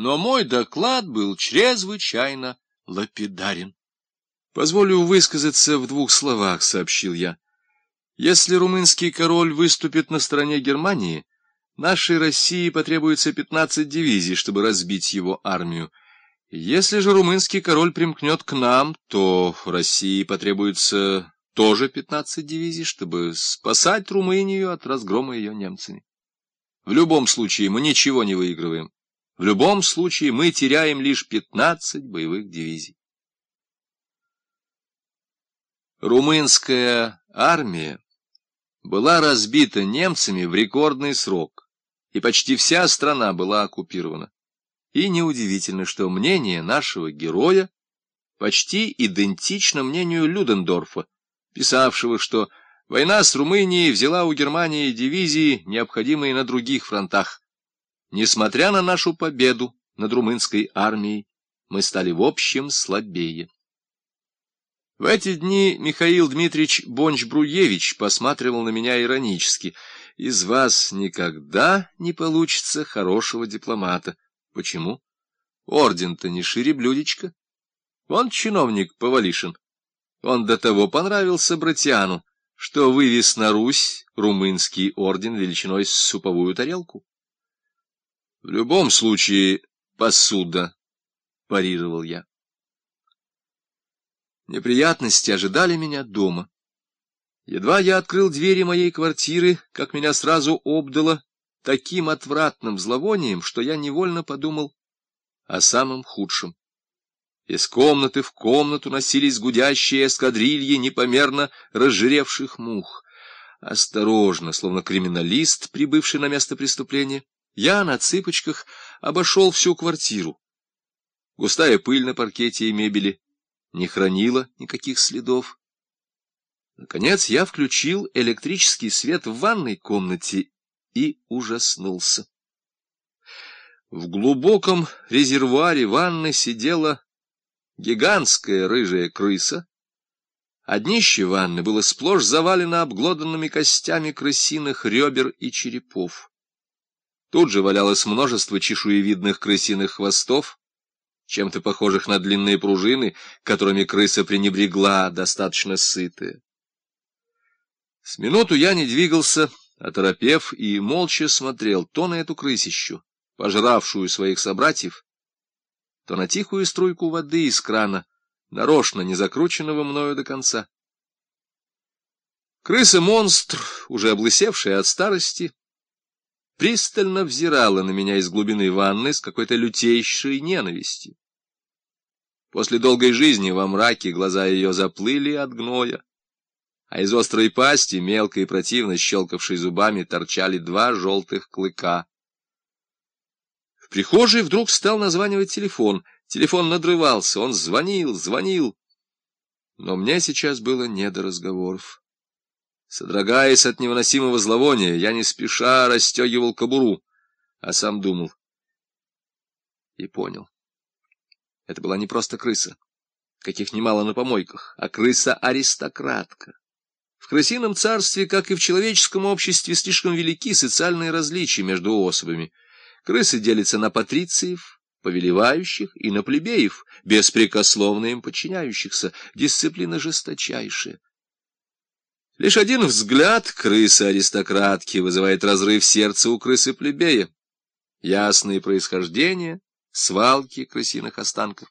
но мой доклад был чрезвычайно лапидарен. «Позволю высказаться в двух словах», — сообщил я. «Если румынский король выступит на стороне Германии, нашей России потребуется 15 дивизий, чтобы разбить его армию. Если же румынский король примкнет к нам, то России потребуется тоже 15 дивизий, чтобы спасать Румынию от разгрома ее немцами. В любом случае мы ничего не выигрываем. В любом случае мы теряем лишь 15 боевых дивизий. Румынская армия была разбита немцами в рекордный срок, и почти вся страна была оккупирована. И неудивительно, что мнение нашего героя почти идентично мнению Людендорфа, писавшего, что война с Румынией взяла у Германии дивизии, необходимые на других фронтах. Несмотря на нашу победу над румынской армией, мы стали в общем слабее. В эти дни Михаил Дмитриевич Бонч-Бруевич посматривал на меня иронически. «Из вас никогда не получится хорошего дипломата». Почему? Орден-то не шире блюдечка. Он чиновник Повалишин. Он до того понравился Братьяну, что вывез на Русь румынский орден величиной с суповую тарелку. — В любом случае, посуда, — парировал я. Неприятности ожидали меня дома. Едва я открыл двери моей квартиры, как меня сразу обдало таким отвратным зловонием, что я невольно подумал о самом худшем. Из комнаты в комнату носились гудящие эскадрильи непомерно разжиревших мух. Осторожно, словно криминалист, прибывший на место преступления, я на цыпочках обошел всю квартиру. Густая пыль на паркете и мебели не хранила никаких следов. Наконец я включил электрический свет в ванной комнате и ужаснулся. В глубоком резервуаре ванны сидела гигантская рыжая крыса, а днище ванны было сплошь завалено обглоданными костями крысиных ребер и черепов. Тут же валялось множество чешуевидных крысиных хвостов, чем-то похожих на длинные пружины, которыми крыса пренебрегла, достаточно сытая. С минуту я не двигался, оторопев, и молча смотрел то на эту крысищу, пожравшую своих собратьев, то на тихую струйку воды из крана, нарочно не закрученного мною до конца. Крыса-монстр, уже облысевшая от старости, пристально взирала на меня из глубины ванны с какой-то лютейшей ненавистью. После долгой жизни во мраке глаза ее заплыли от гноя а из острой пасти, мелко и противно щелкавшей зубами, торчали два желтых клыка. В прихожей вдруг стал названивать телефон. Телефон надрывался, он звонил, звонил. Но мне сейчас было не до разговоров. Содрогаясь от невыносимого зловония, я не спеша расстегивал кобуру, а сам думал. И понял. Это была не просто крыса, каких немало на помойках, а крыса-аристократка. В крысином царстве, как и в человеческом обществе, слишком велики социальные различия между особами. Крысы делятся на патрициев, повелевающих, и на плебеев, беспрекословно им подчиняющихся, дисциплина жесточайшая. Лишь один взгляд крысы-аристократки вызывает разрыв сердца у крысы-плебея. Ясное происхождение свалки крысиных останков.